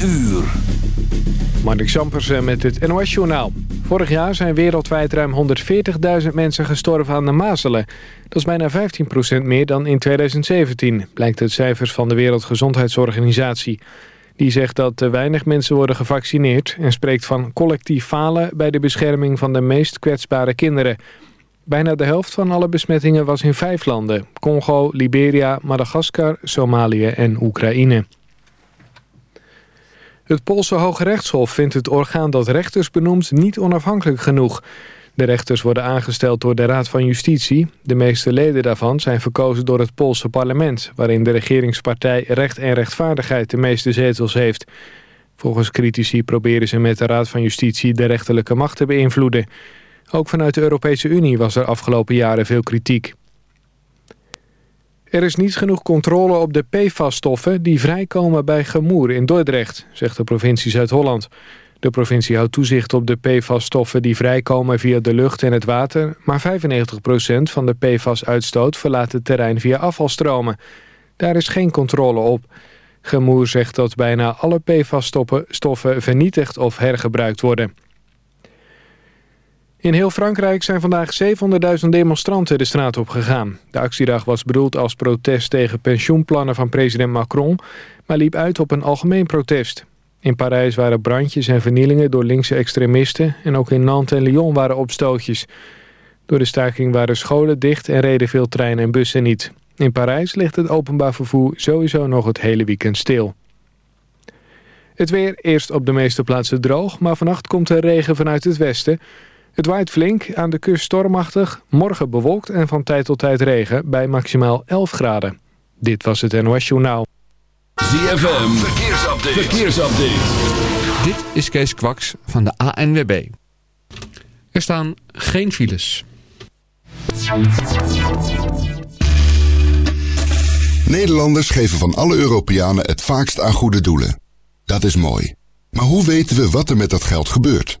uur. Mark Zampersen met het NOS-journaal. Vorig jaar zijn wereldwijd ruim 140.000 mensen gestorven aan de mazelen. Dat is bijna 15% meer dan in 2017, blijkt uit cijfers van de Wereldgezondheidsorganisatie. Die zegt dat te weinig mensen worden gevaccineerd... en spreekt van collectief falen bij de bescherming van de meest kwetsbare kinderen. Bijna de helft van alle besmettingen was in vijf landen. Congo, Liberia, Madagaskar, Somalië en Oekraïne. Het Poolse Hoge Rechtshof vindt het orgaan dat rechters benoemt niet onafhankelijk genoeg. De rechters worden aangesteld door de Raad van Justitie. De meeste leden daarvan zijn verkozen door het Poolse parlement... waarin de regeringspartij Recht en Rechtvaardigheid de meeste zetels heeft. Volgens critici proberen ze met de Raad van Justitie de rechterlijke macht te beïnvloeden. Ook vanuit de Europese Unie was er afgelopen jaren veel kritiek. Er is niet genoeg controle op de PFAS-stoffen die vrijkomen bij Gemoer in Dordrecht, zegt de provincie Zuid-Holland. De provincie houdt toezicht op de PFAS-stoffen die vrijkomen via de lucht en het water, maar 95% van de PFAS-uitstoot verlaat het terrein via afvalstromen. Daar is geen controle op. Gemoer zegt dat bijna alle PFAS-stoffen vernietigd of hergebruikt worden. In heel Frankrijk zijn vandaag 700.000 demonstranten de straat op gegaan. De actiedag was bedoeld als protest tegen pensioenplannen van president Macron... maar liep uit op een algemeen protest. In Parijs waren brandjes en vernielingen door linkse extremisten... en ook in Nantes en Lyon waren opstootjes. Door de staking waren scholen dicht en reden veel treinen en bussen niet. In Parijs ligt het openbaar vervoer sowieso nog het hele weekend stil. Het weer eerst op de meeste plaatsen droog... maar vannacht komt er regen vanuit het westen... Het waait flink, aan de kust stormachtig, morgen bewolkt en van tijd tot tijd regen bij maximaal 11 graden. Dit was het NOS Journaal. ZFM, verkeersupdate. verkeersupdate. Dit is Kees Kwaks van de ANWB. Er staan geen files. Nederlanders geven van alle Europeanen het vaakst aan goede doelen. Dat is mooi. Maar hoe weten we wat er met dat geld gebeurt?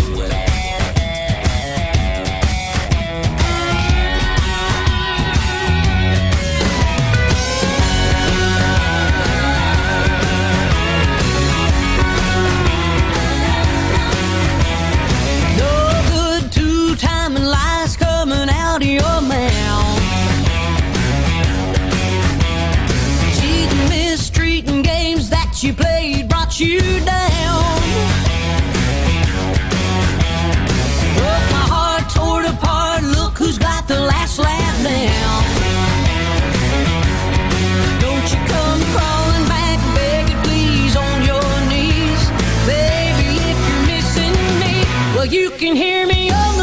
you can hear me on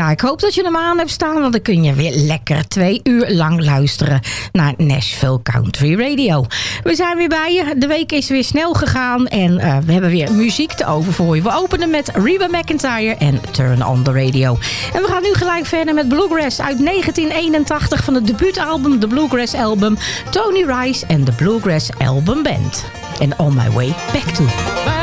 Ja, ik hoop dat je hem aan hebt staan, want dan kun je weer lekker twee uur lang luisteren naar Nashville Country Radio. We zijn weer bij je. De week is weer snel gegaan en uh, we hebben weer muziek te over voor je. We openen met Reba McIntyre en Turn on the Radio. En we gaan nu gelijk verder met Bluegrass uit 1981 van het debuutalbum The Bluegrass Album, Tony Rice en The Bluegrass Album Band. En On My Way Back To.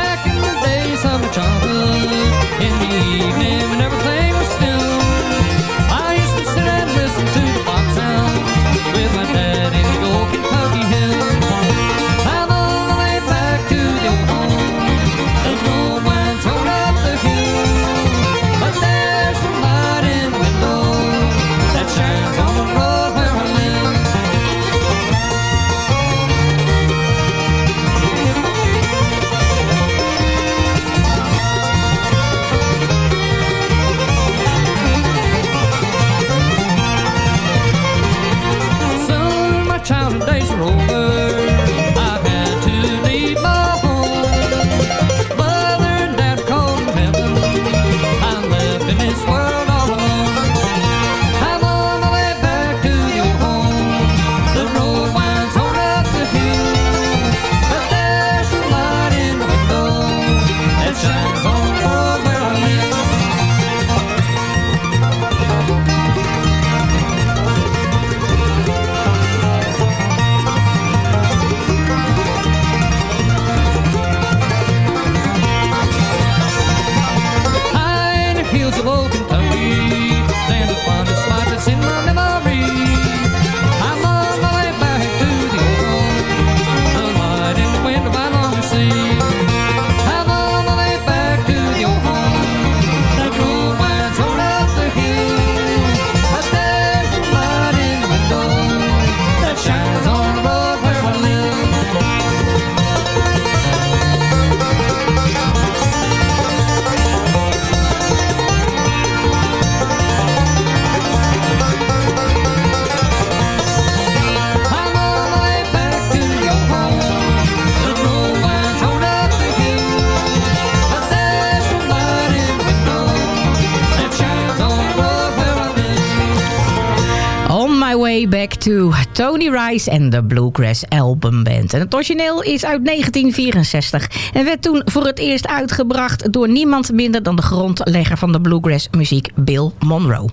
Tony Rice en de Bluegrass Album Band. En het origineel is uit 1964 en werd toen voor het eerst uitgebracht door niemand minder dan de grondlegger van de bluegrass muziek Bill Monroe.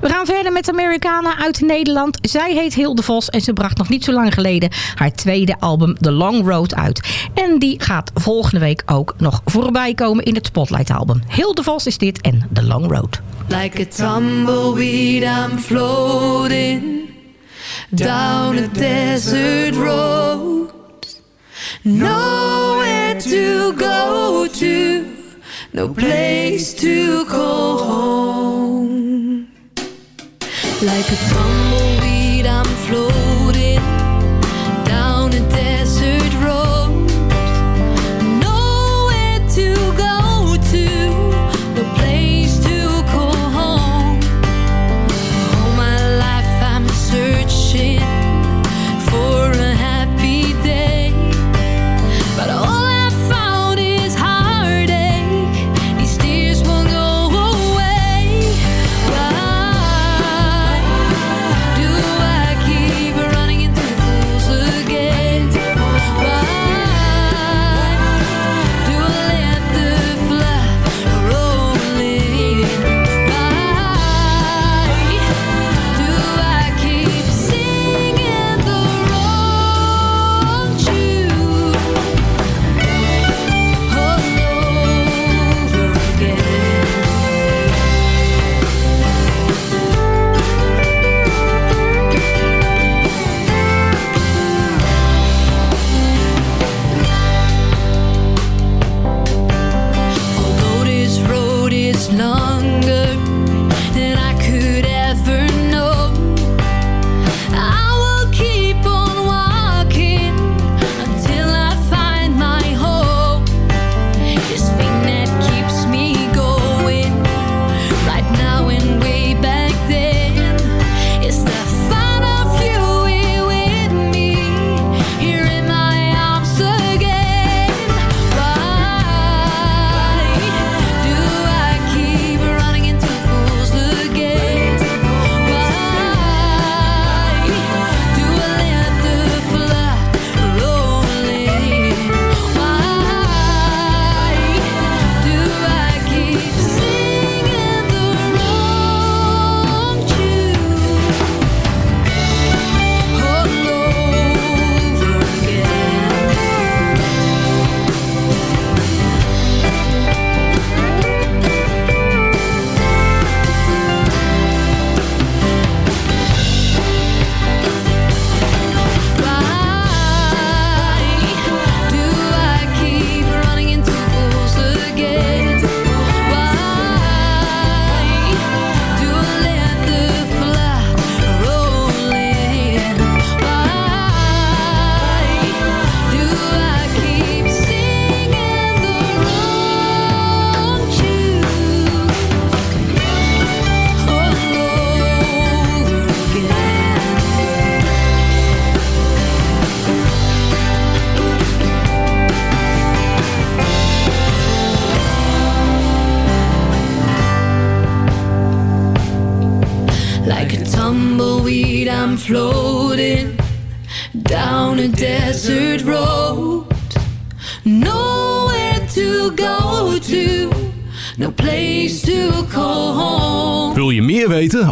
We gaan verder met Americana uit Nederland. Zij heet Hilde Vos en ze bracht nog niet zo lang geleden haar tweede album The Long Road uit. En die gaat volgende week ook nog voorbij komen in het Spotlight album. Hilde Vos is dit en The Long Road. Like a tumbleweed, I'm floating down a desert road. Nowhere to go to, no place to call home. Like a tumbleweed, I'm floating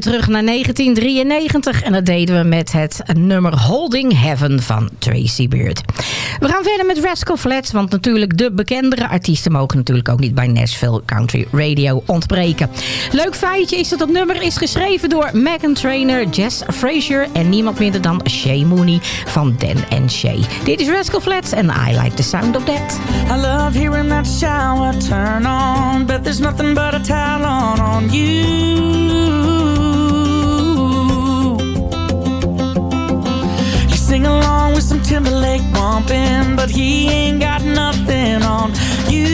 Terug naar 1993 en dat deden we met het nummer Holding Heaven van Tracy Beard. We gaan verder met Rascal Flats, want natuurlijk de bekendere artiesten mogen natuurlijk ook niet bij Nashville Country Radio ontbreken. Leuk feitje is dat het nummer is geschreven door Megan Trainor, Jess Frazier en niemand minder dan Shay Mooney van Dan Shay. Dit is Rascal Flats en I like the sound of that. I love hearing that shower turn on, but there's nothing but a towel on you. Sing along with some Timberlake bumping, but he ain't got nothing on you.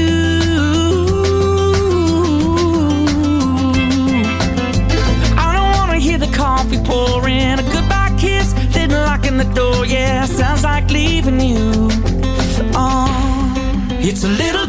I don't wanna hear the coffee pouring, a goodbye kiss, then locking the door. Yeah, sounds like leaving you. Oh. It's a little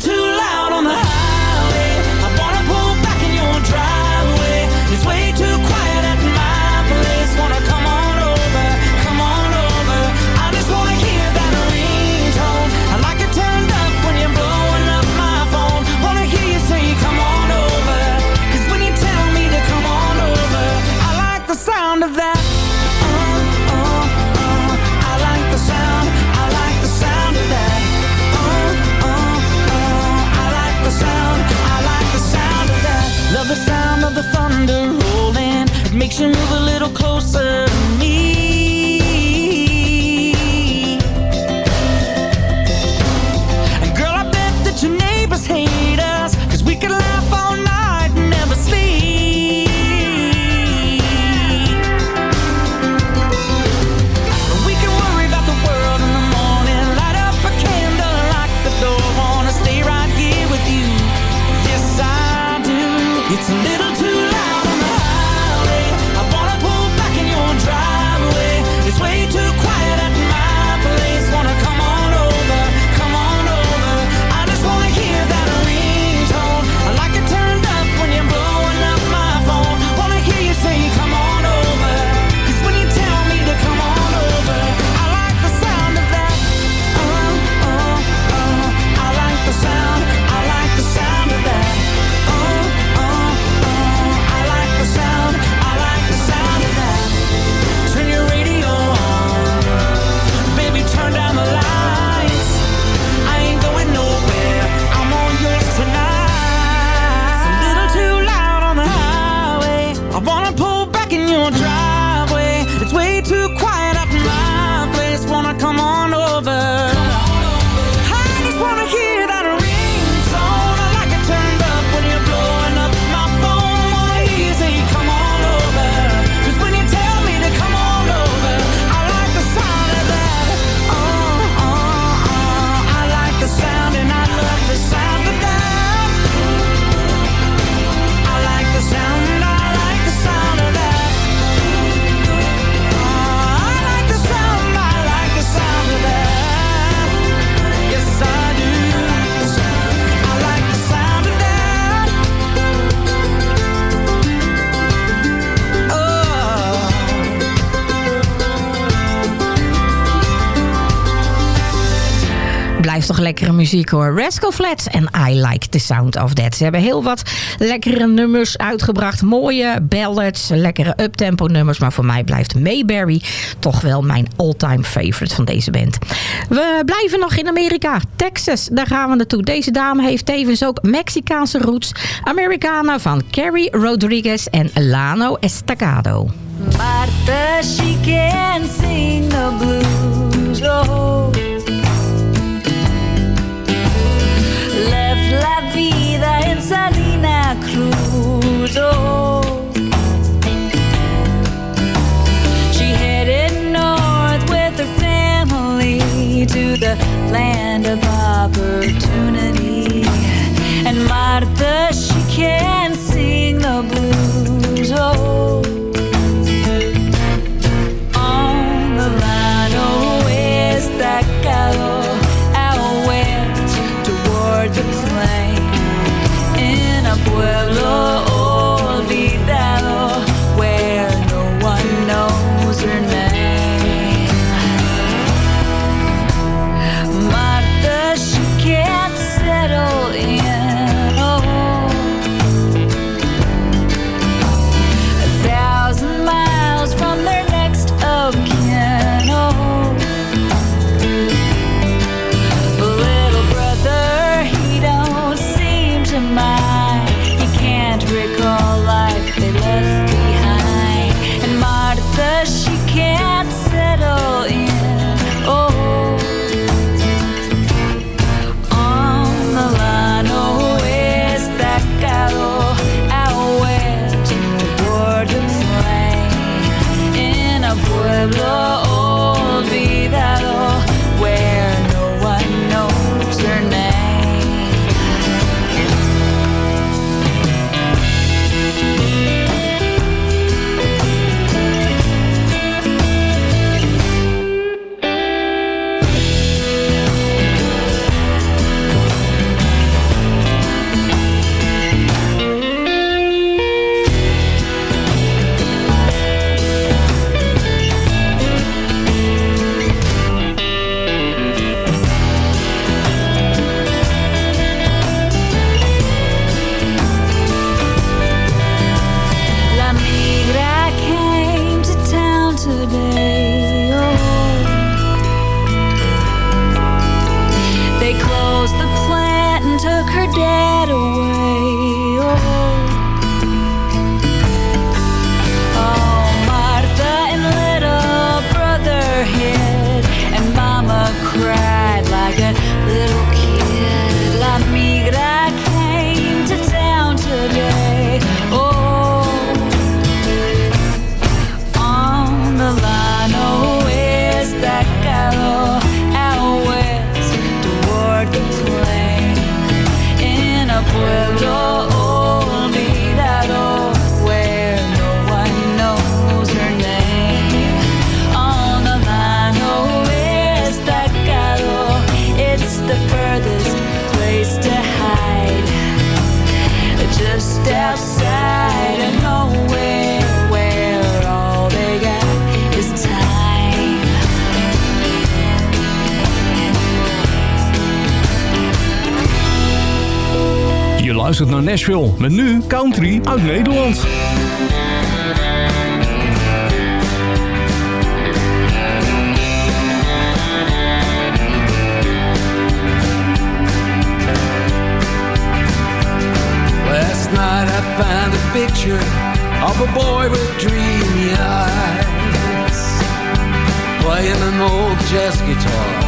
Toch lekkere muziek hoor. Rascal Flats en I Like the Sound of That. Ze hebben heel wat lekkere nummers uitgebracht. Mooie ballads, lekkere uptempo nummers. Maar voor mij blijft Mayberry toch wel mijn all-time favorite van deze band. We blijven nog in Amerika. Texas, daar gaan we naartoe. Deze dame heeft tevens ook Mexicaanse roots. Americana van Carrie Rodriguez en Lano Estacado. She sing the blues. Oh. Cruz. She headed north with her family to the land of opportunity. And Martha, she can sing the blues. Oh. Je luistert naar Nashville met nu country uit Nederland. Last night I found a picture of a boy with dreamy eyes Playing an old jazz guitar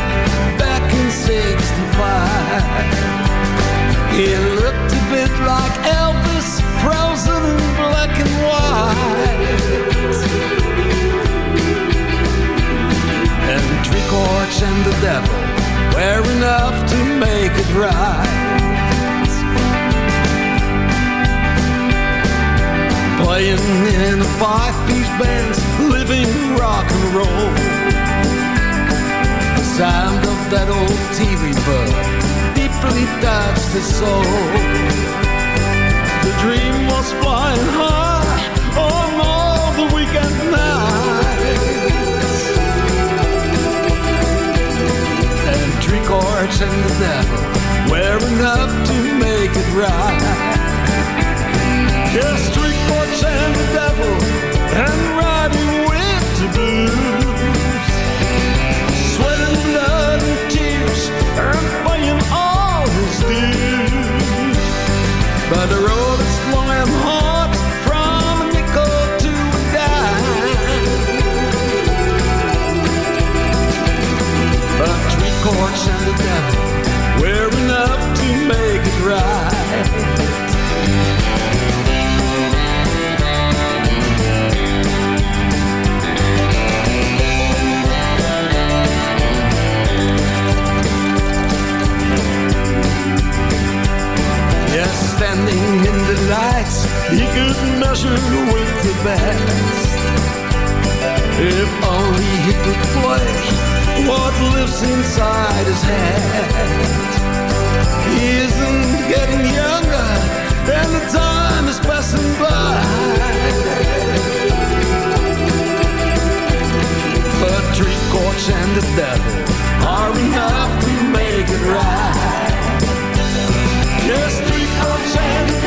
back in 65 He looked a bit like Elvis, frozen in black and white And chords and the devil were enough to make it right Playing in a five-piece band, living rock and roll. The sound of that old TV bug deeply touched his soul. The dream was flying high on all the weekend nights. And three chord courts and the devil were enough to make it right. Yes, street lights, he could measure with the best. If only he could play what lives inside his head. He isn't getting younger, and the time is passing by. But three courts and the devil are enough to make it right. Yes, three courts and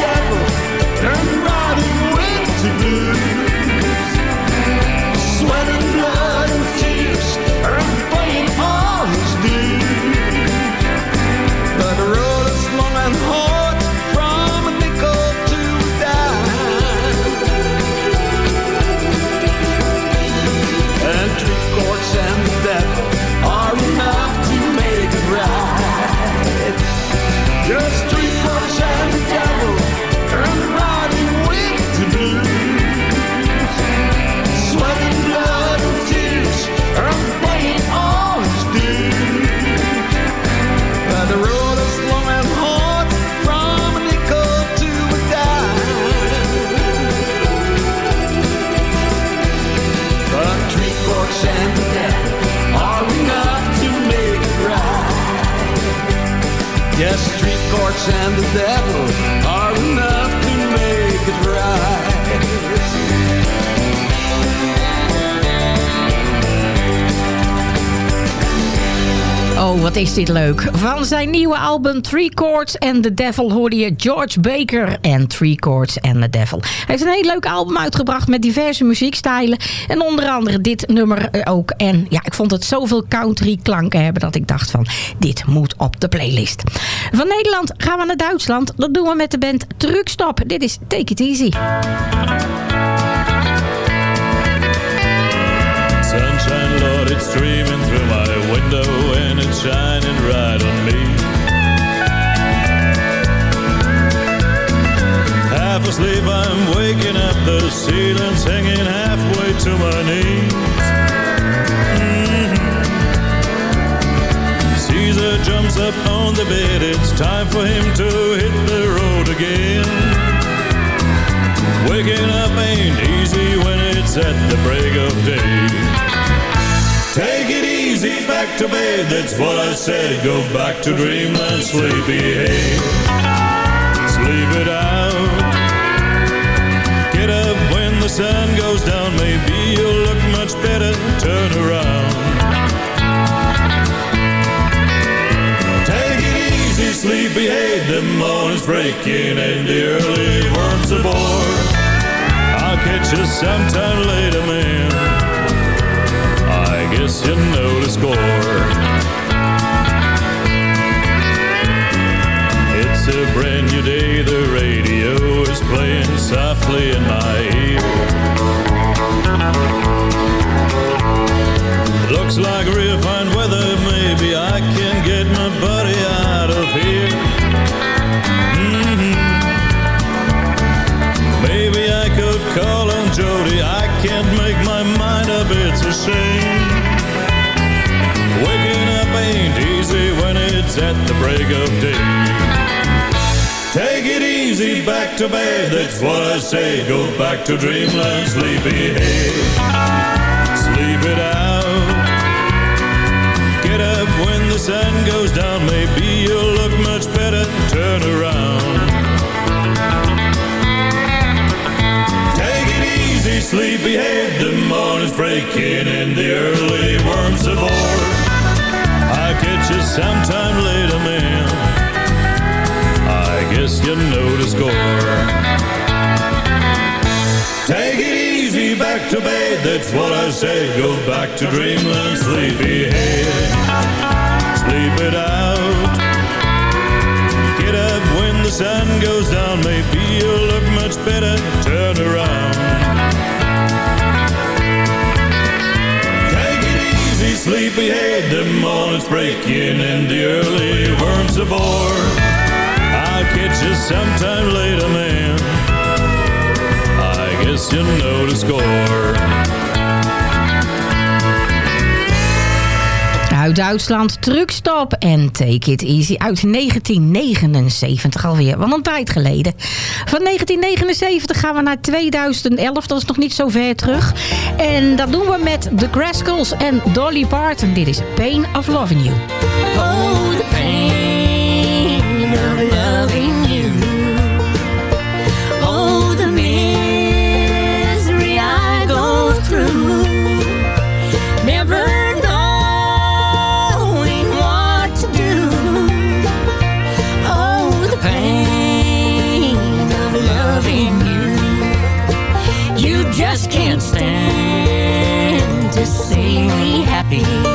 and the devil Oh, wat is dit leuk. Van zijn nieuwe album Three Chords and the Devil hoorde je George Baker en Three Chords and the Devil. Hij heeft een heel leuk album uitgebracht met diverse muziekstijlen. En onder andere dit nummer eh, ook. En ja, ik vond het zoveel country klanken hebben dat ik dacht van dit moet op de playlist. Van Nederland gaan we naar Duitsland. Dat doen we met de band Truckstop. Dit is Take It Easy. Sunshine, Lord, it's shining right on me. Half asleep, I'm waking up, the ceiling's hanging halfway to my knees. Mhm. Caesar jumps up on the bed, it's time for him to hit the road again. Waking up ain't easy when it's at the break of day. Take it easy, back to bed, that's what I said. Go back to dreamland, sleepyhead. Sleep it out. Get up when the sun goes down, maybe you'll look much better. Turn around. Take it easy, sleepyhead. The morning's breaking and the early worms aboard. I'll catch you sometime later, man. Guess you know the score. It's a brand new day, the radio is playing softly in my ear. Looks like real fine weather, maybe I can get my buddy out of here. Mhm. Maybe I could call on Jody. I can't make my mind up, it's a shame. Ain't easy when it's at the break of day. Take it easy, back to bed, that's what I say. Go back to dreamland, sleepyhead. Sleep it out. Get up when the sun goes down, maybe you'll look much better. Turn around. Take it easy, sleepyhead. The morning's breaking and the early worms aboard. I catch you sometime later, man. I guess you know the score. Take it easy, back to bed, that's what I say. Go back to dreamland, sleepy head. Sleep it out. Get up when the sun goes down, maybe you'll look much better. Turn around. Sleepyhead. The morning's breaking and the early worms aboard. I'll catch you sometime later, man. I guess you know the score. Uit Duitsland, Truckstop en Take It Easy uit 1979 alweer. Wat een tijd geleden. Van 1979 gaan we naar 2011, dat is nog niet zo ver terug. En dat doen we met The Rascals en Dolly Parton. Dit is Pain of Loving You. Oh, the pain happy.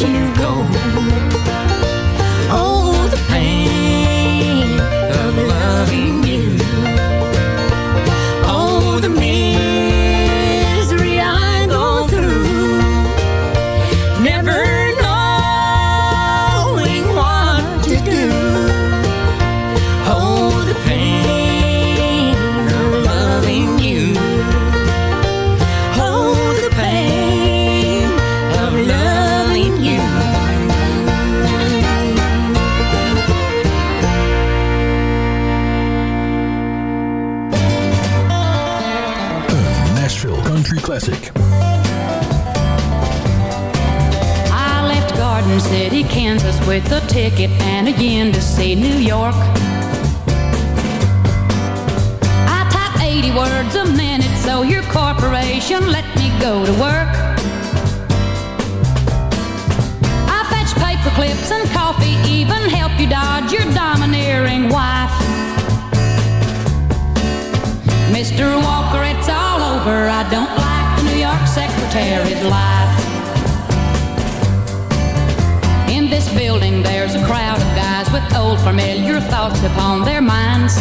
You go. With a ticket and again to see New York. I type 80 words a minute, so your corporation let me go to work. I fetch paper clips and coffee, even help you dodge your domineering wife. Mr. Walker, it's all over. I don't like the New York secretary's life. Building, there's a crowd of guys with old familiar thoughts upon their minds.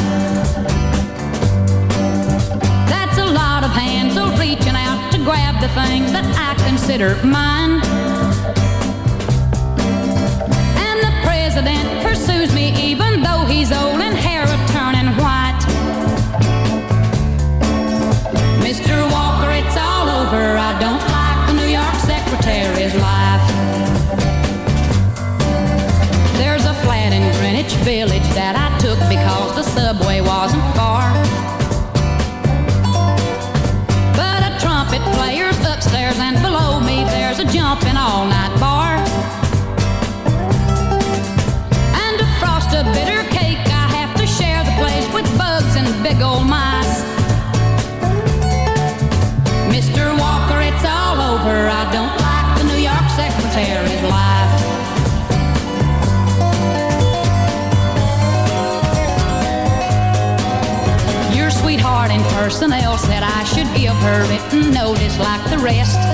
That's a lot of hands all reaching out to grab the things that I consider mine. And the president pursues me even though he's old and hair turning white. Mr. Walker, it's all over. I don't Village that I took because said I should give her written notice like the rest.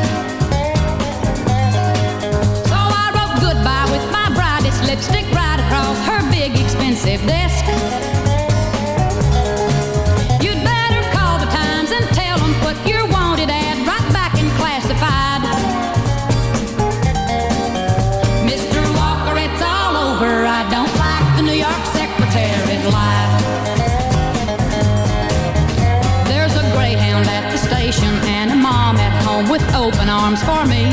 arms for me.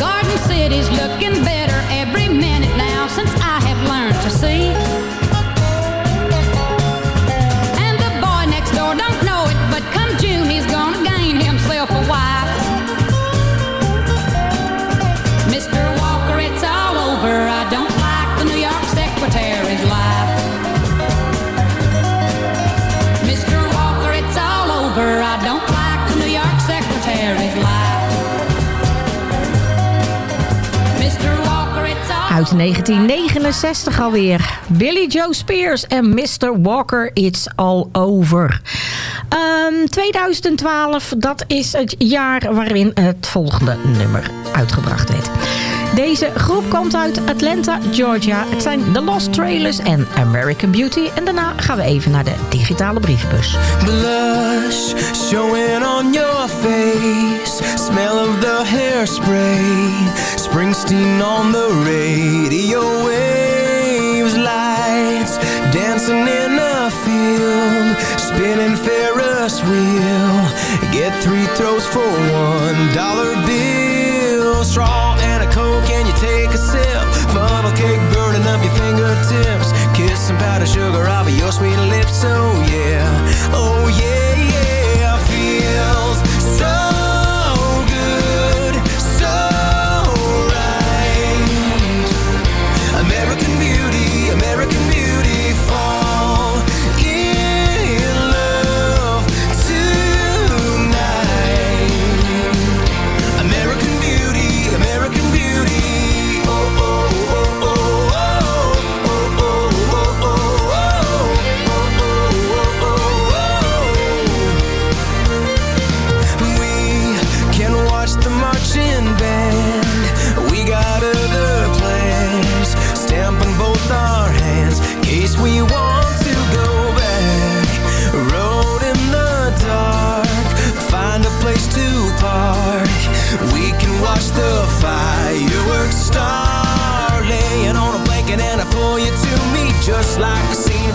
Garden City's looking better. 1969 alweer. Billy Joe Spears en Mr. Walker, It's All Over. Ehm, 2012, dat is het jaar waarin het volgende nummer uitgebracht werd. Deze groep komt uit Atlanta, Georgia. Het zijn The Lost Trailers en American Beauty. En daarna gaan we even naar de digitale brievenbus. Blush, showing on your face. Smell of the hairspray. Springsteen on the radio waves. Lights dancing in a field. Spinning Ferris wheel. Get three throws for one dollar bill. Strong. sugar off of your sweet lips, oh yeah, oh yeah.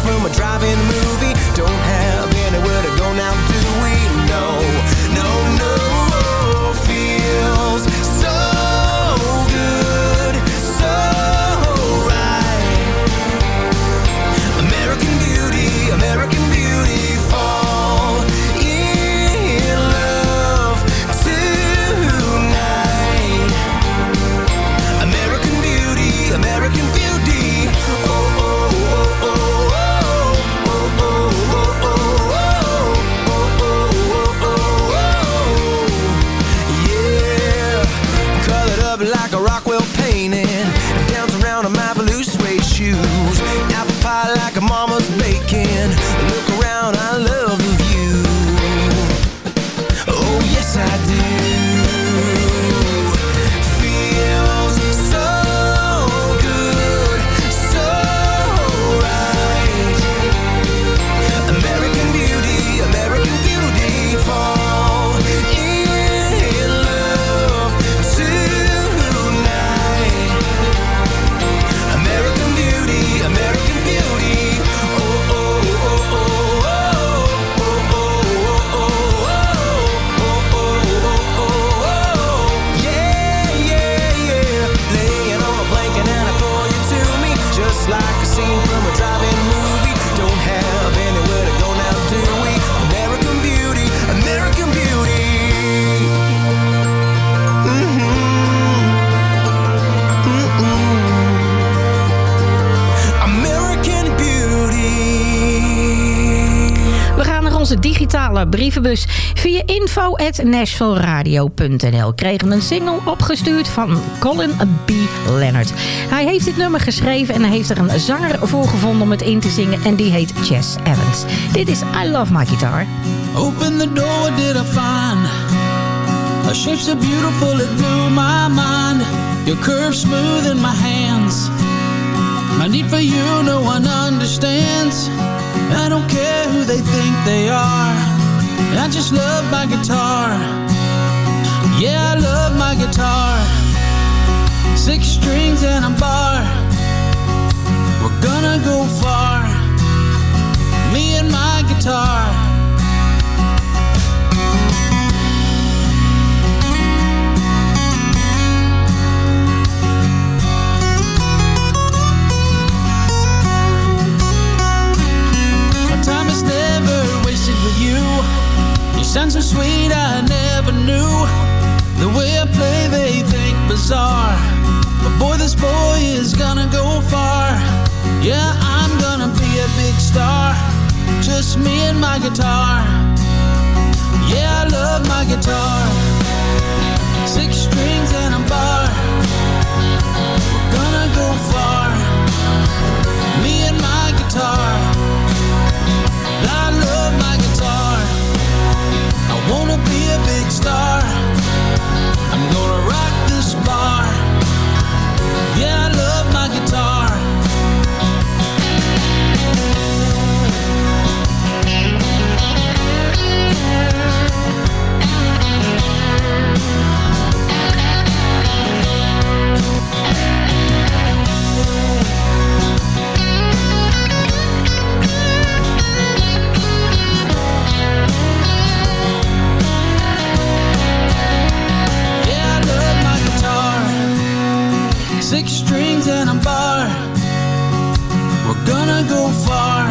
from a driving info.nashvilleradio.nl kregen een single opgestuurd van Colin B. Leonard. Hij heeft dit nummer geschreven en hij heeft er een zanger voor gevonden om het in te zingen en die heet Chess Evans. Dit is I Love My Guitar. Open the door, what did I find? A shape so beautiful it blew my mind. Your curves smooth in my hands. My need for you, no one understands. I don't care who they think they are. I just love my guitar. Yeah, I love my guitar. Six strings and a bar. We're gonna go far. Me and my guitar. Time is never wasted with you. You sound so sweet, I never knew. The way I play, they think bizarre. But boy, this boy is gonna go far. Yeah, I'm gonna be a big star. Just me and my guitar. Yeah, I love my guitar. Six strings and a bar. We're gonna go far. Star. Gonna go far.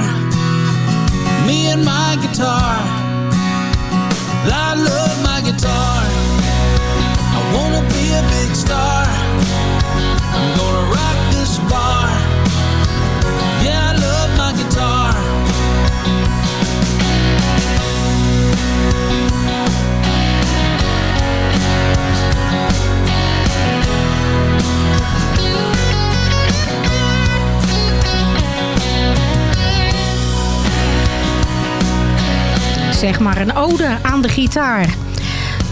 Me and my guitar. Zeg maar een ode aan de gitaar.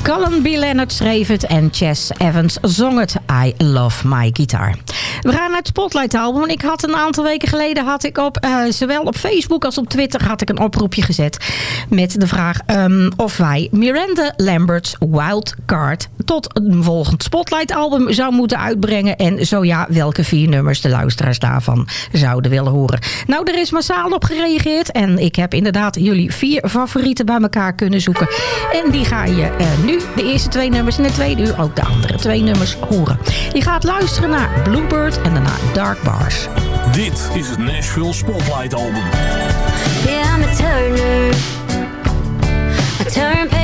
Colin B. Leonard schreef het en Chess Evans zong het I Love My Guitar. We gaan naar het Spotlight album. Ik had een aantal weken geleden had ik op eh, zowel op Facebook als op Twitter had ik een oproepje gezet met de vraag ehm, of wij Miranda Lambert's Wild Card tot een volgend Spotlight album zou moeten uitbrengen en zo ja, welke vier nummers de luisteraars daarvan zouden willen horen. Nou, er is massaal op gereageerd en ik heb inderdaad jullie vier favorieten bij elkaar kunnen zoeken en die ga je eh, nu de eerste twee nummers en de tweede uur ook de andere twee nummers horen. Je gaat luisteren naar Bluebird en daarna Dark Bars. Dit is het Nashville Spotlight Album. Yeah, I'm a turner. I turn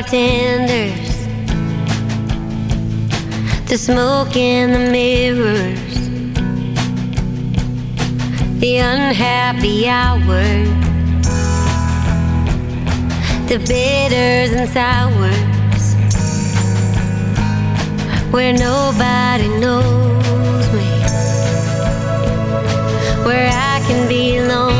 bartenders, the smoke in the mirrors, the unhappy hour, the bitters and sours, where nobody knows me, where I can be alone.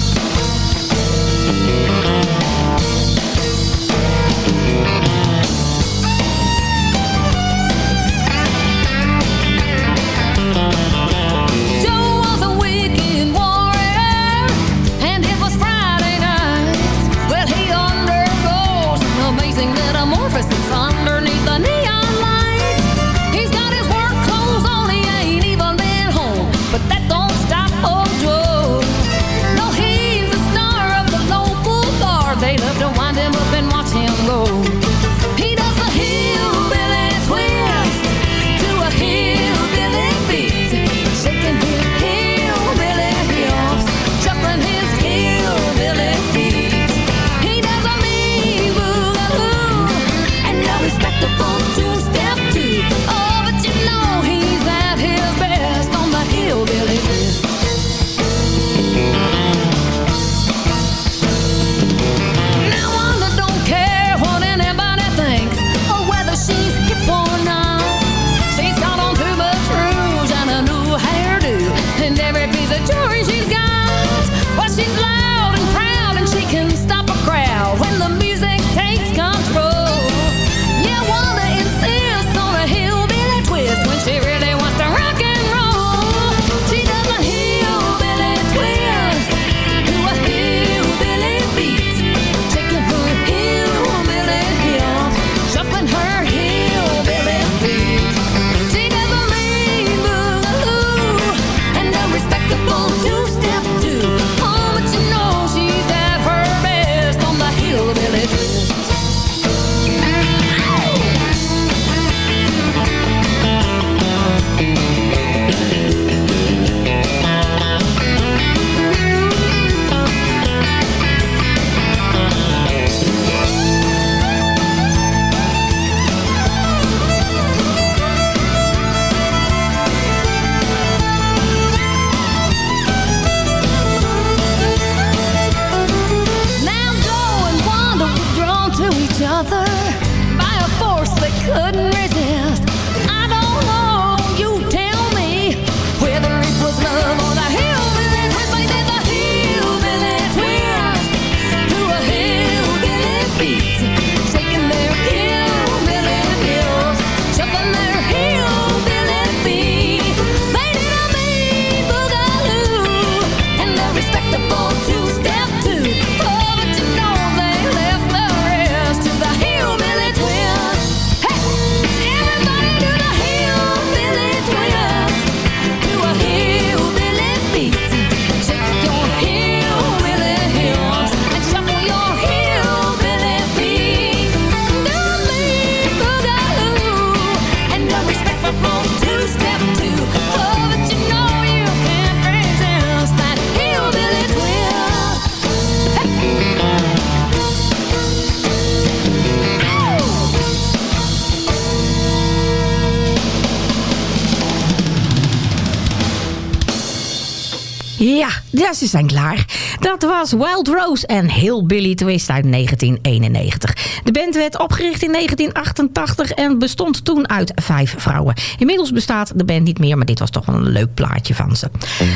Ja, ze zijn klaar. Dat was Wild Rose en heel Billy Twist uit 1991. De band werd opgericht in 1988 en bestond toen uit vijf vrouwen. Inmiddels bestaat de band niet meer, maar dit was toch wel een leuk plaatje van ze.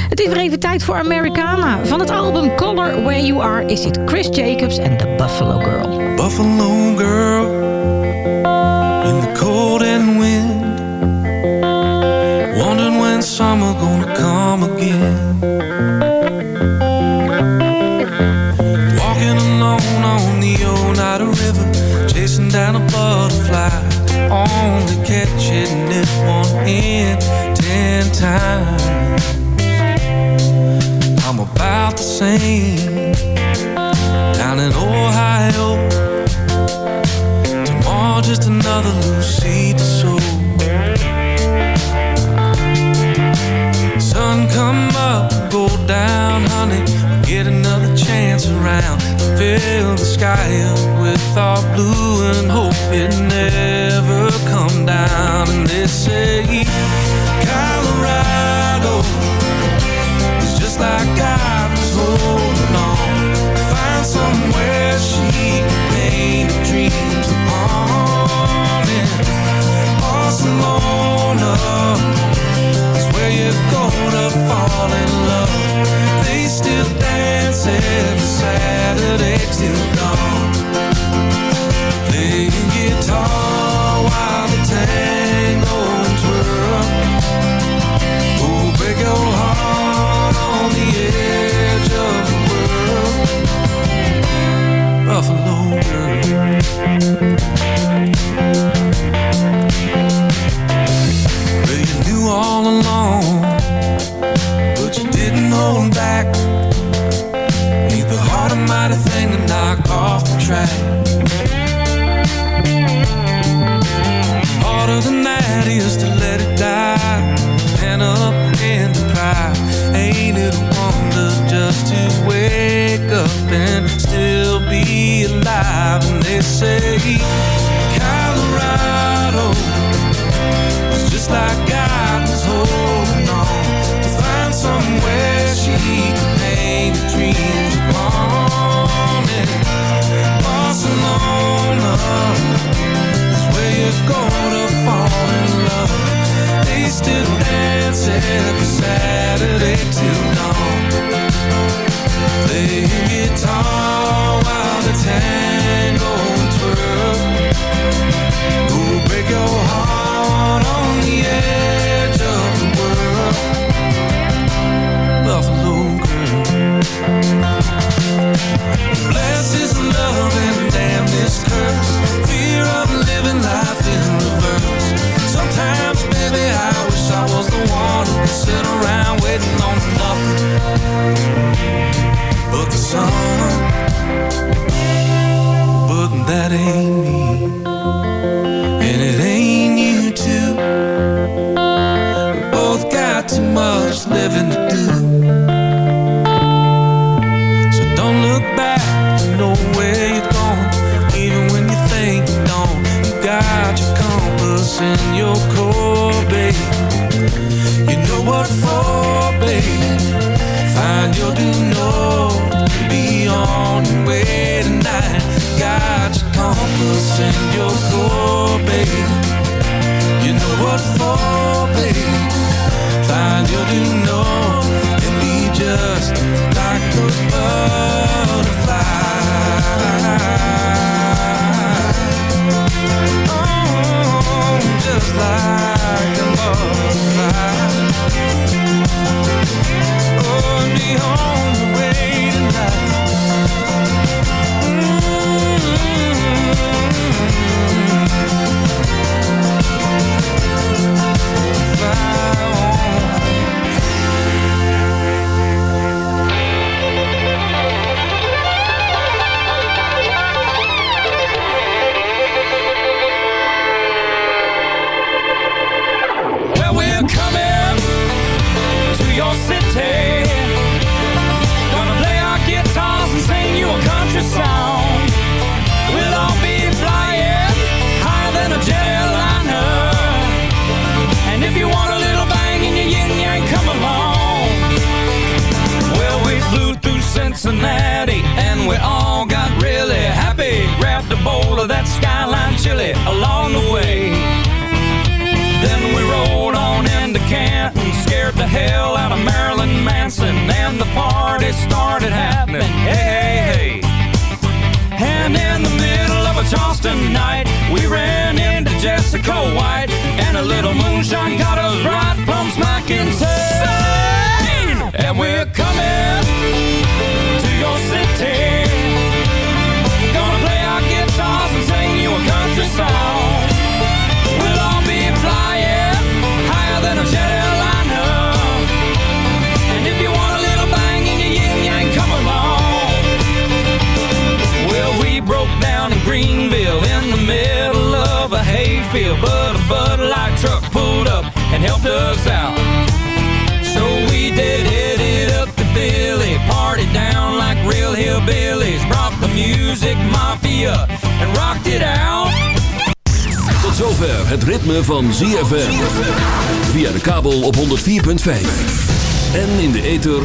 Het is weer even tijd voor Americana. Van het album Color Where You Are is dit Chris Jacobs en The Buffalo Girl. Buffalo Girl down a butterfly. Only catch it one in ten times. I'm about the same.